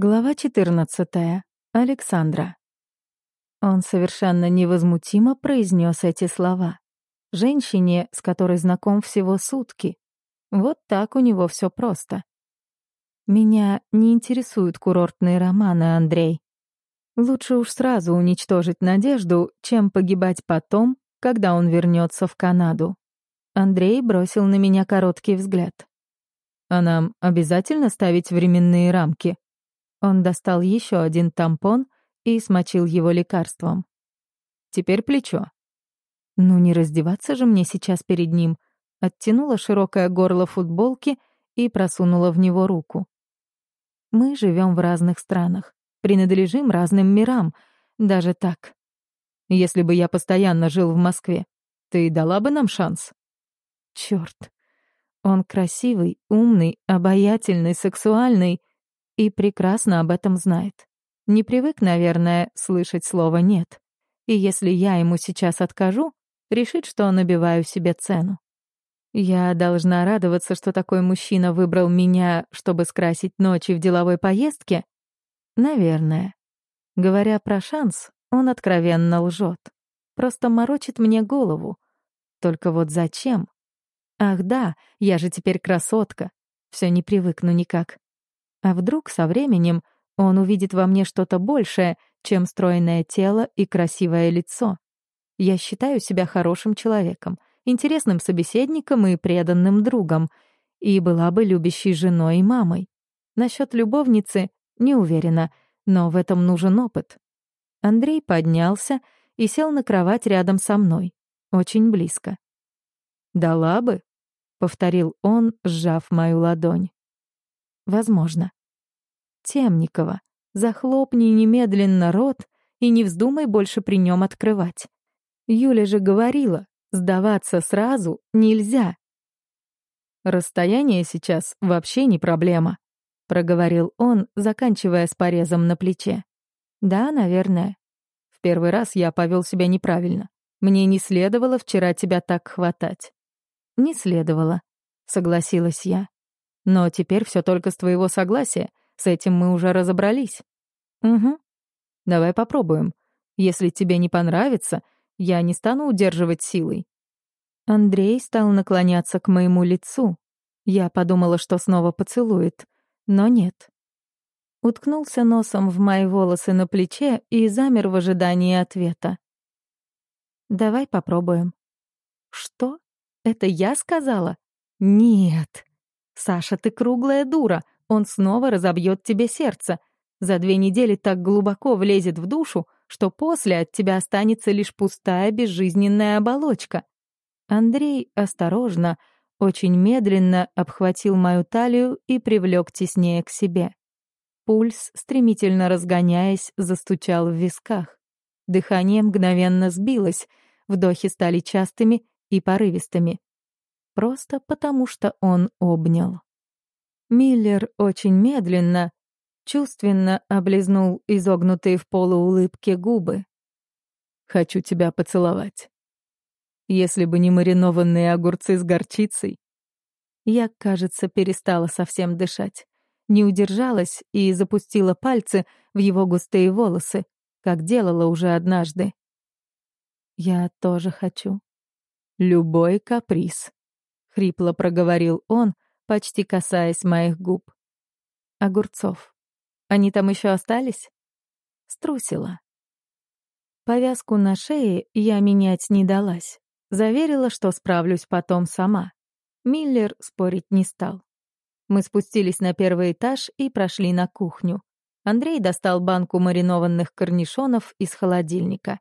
Глава 14. Александра. Он совершенно невозмутимо произнес эти слова. Женщине, с которой знаком всего сутки. Вот так у него все просто. Меня не интересуют курортные романы, Андрей. Лучше уж сразу уничтожить надежду, чем погибать потом, когда он вернется в Канаду. Андрей бросил на меня короткий взгляд. А нам обязательно ставить временные рамки? Он достал еще один тампон и смочил его лекарством. Теперь плечо. Ну не раздеваться же мне сейчас перед ним. Оттянула широкое горло футболки и просунула в него руку. Мы живем в разных странах, принадлежим разным мирам, даже так. Если бы я постоянно жил в Москве, ты дала бы нам шанс? Черт. Он красивый, умный, обаятельный, сексуальный и прекрасно об этом знает. Не привык, наверное, слышать слово «нет». И если я ему сейчас откажу, решит, что набиваю себе цену. Я должна радоваться, что такой мужчина выбрал меня, чтобы скрасить ночи в деловой поездке? Наверное. Говоря про шанс, он откровенно лжет. Просто морочит мне голову. Только вот зачем? Ах да, я же теперь красотка. Все не привыкну никак. А вдруг со временем он увидит во мне что-то большее, чем стройное тело и красивое лицо? Я считаю себя хорошим человеком, интересным собеседником и преданным другом, и была бы любящей женой и мамой. Насчет любовницы не уверена, но в этом нужен опыт. Андрей поднялся и сел на кровать рядом со мной, очень близко. «Дала бы», — повторил он, сжав мою ладонь. Возможно. Темникова, захлопни немедленно рот и не вздумай больше при нем открывать. Юля же говорила, сдаваться сразу нельзя. Расстояние сейчас вообще не проблема, проговорил он, заканчивая с порезом на плече. Да, наверное. В первый раз я повел себя неправильно. Мне не следовало вчера тебя так хватать. Не следовало, согласилась я. Но теперь все только с твоего согласия. С этим мы уже разобрались. Угу. Давай попробуем. Если тебе не понравится, я не стану удерживать силой. Андрей стал наклоняться к моему лицу. Я подумала, что снова поцелует, но нет. Уткнулся носом в мои волосы на плече и замер в ожидании ответа. «Давай попробуем». «Что? Это я сказала?» «Нет». «Саша, ты круглая дура, он снова разобьет тебе сердце. За две недели так глубоко влезет в душу, что после от тебя останется лишь пустая безжизненная оболочка». Андрей осторожно, очень медленно обхватил мою талию и привлек теснее к себе. Пульс, стремительно разгоняясь, застучал в висках. Дыхание мгновенно сбилось, вдохи стали частыми и порывистыми просто потому что он обнял. Миллер очень медленно, чувственно облизнул изогнутые в полуулыбке губы. «Хочу тебя поцеловать. Если бы не маринованные огурцы с горчицей...» Я, кажется, перестала совсем дышать. Не удержалась и запустила пальцы в его густые волосы, как делала уже однажды. «Я тоже хочу. Любой каприз», хрипло проговорил он, почти касаясь моих губ. Огурцов. Они там еще остались? Струсила. Повязку на шее я менять не далась. Заверила, что справлюсь потом сама. Миллер спорить не стал. Мы спустились на первый этаж и прошли на кухню. Андрей достал банку маринованных корнишонов из холодильника.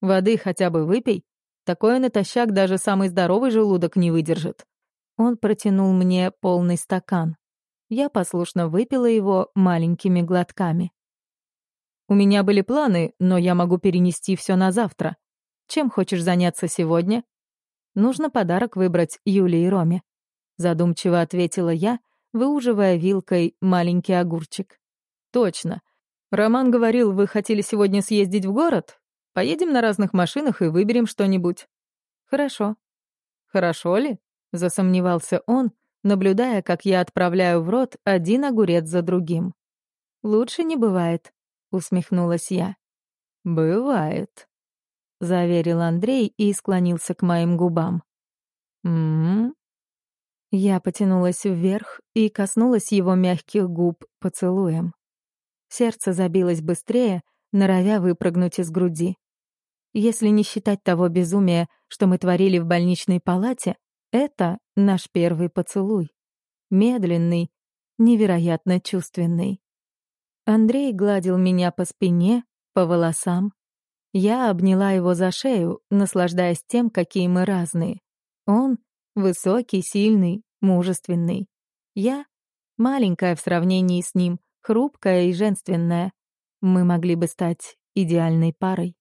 «Воды хотя бы выпей», Такое натощак даже самый здоровый желудок не выдержит. Он протянул мне полный стакан. Я послушно выпила его маленькими глотками. У меня были планы, но я могу перенести все на завтра. Чем хочешь заняться сегодня? Нужно подарок выбрать Юле и Роме. Задумчиво ответила я, выуживая вилкой маленький огурчик. Точно. Роман говорил, вы хотели сегодня съездить в город? Поедем на разных машинах и выберем что-нибудь». «Хорошо». «Хорошо ли?» — засомневался он, наблюдая, как я отправляю в рот один огурец за другим. Лучше не бывает», — усмехнулась я. «Бывает», — заверил Андрей и склонился к моим губам. «М-м-м». Я потянулась вверх и коснулась его мягких губ поцелуем. Сердце забилось быстрее, норовя выпрыгнуть из груди. Если не считать того безумия, что мы творили в больничной палате, это наш первый поцелуй. Медленный, невероятно чувственный. Андрей гладил меня по спине, по волосам. Я обняла его за шею, наслаждаясь тем, какие мы разные. Он — высокий, сильный, мужественный. Я — маленькая в сравнении с ним, хрупкая и женственная. Мы могли бы стать идеальной парой.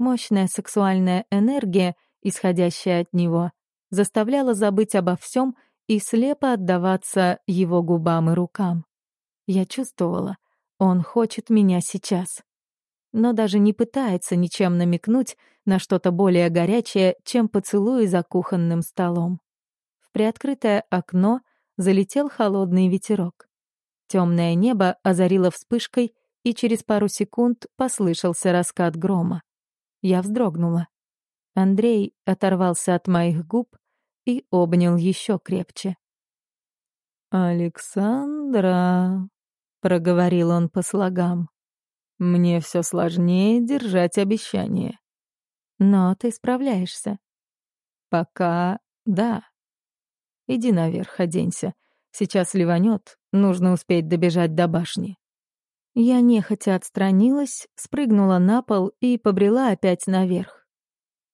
Мощная сексуальная энергия, исходящая от него, заставляла забыть обо всем и слепо отдаваться его губам и рукам. Я чувствовала, он хочет меня сейчас. Но даже не пытается ничем намекнуть на что-то более горячее, чем поцелуи за кухонным столом. В приоткрытое окно залетел холодный ветерок. Темное небо озарило вспышкой, и через пару секунд послышался раскат грома. Я вздрогнула. Андрей оторвался от моих губ и обнял еще крепче. «Александра», — проговорил он по слогам. «Мне все сложнее держать обещание». «Но ты справляешься». «Пока да. Иди наверх, оденься. Сейчас ливанет, нужно успеть добежать до башни». Я нехотя отстранилась, спрыгнула на пол и побрела опять наверх.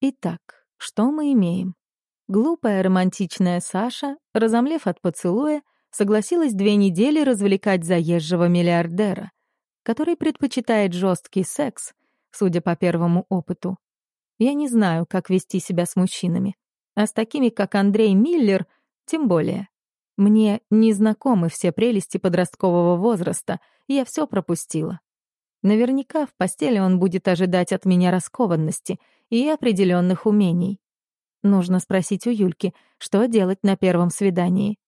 Итак, что мы имеем? Глупая романтичная Саша, разомлев от поцелуя, согласилась две недели развлекать заезжего миллиардера, который предпочитает жесткий секс, судя по первому опыту. Я не знаю, как вести себя с мужчинами, а с такими, как Андрей Миллер, тем более. Мне не знакомы все прелести подросткового возраста, я все пропустила. Наверняка в постели он будет ожидать от меня раскованности и определенных умений. Нужно спросить у Юльки, что делать на первом свидании.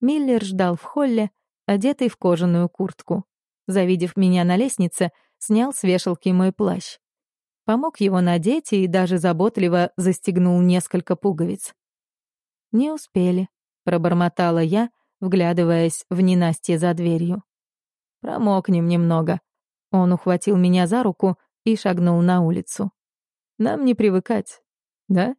Миллер ждал в холле, одетый в кожаную куртку. Завидев меня на лестнице, снял с вешалки мой плащ. Помог его надеть и даже заботливо застегнул несколько пуговиц. «Не успели», — пробормотала я, вглядываясь в ненастье за дверью. «Промокнем немного». Он ухватил меня за руку и шагнул на улицу. «Нам не привыкать, да?»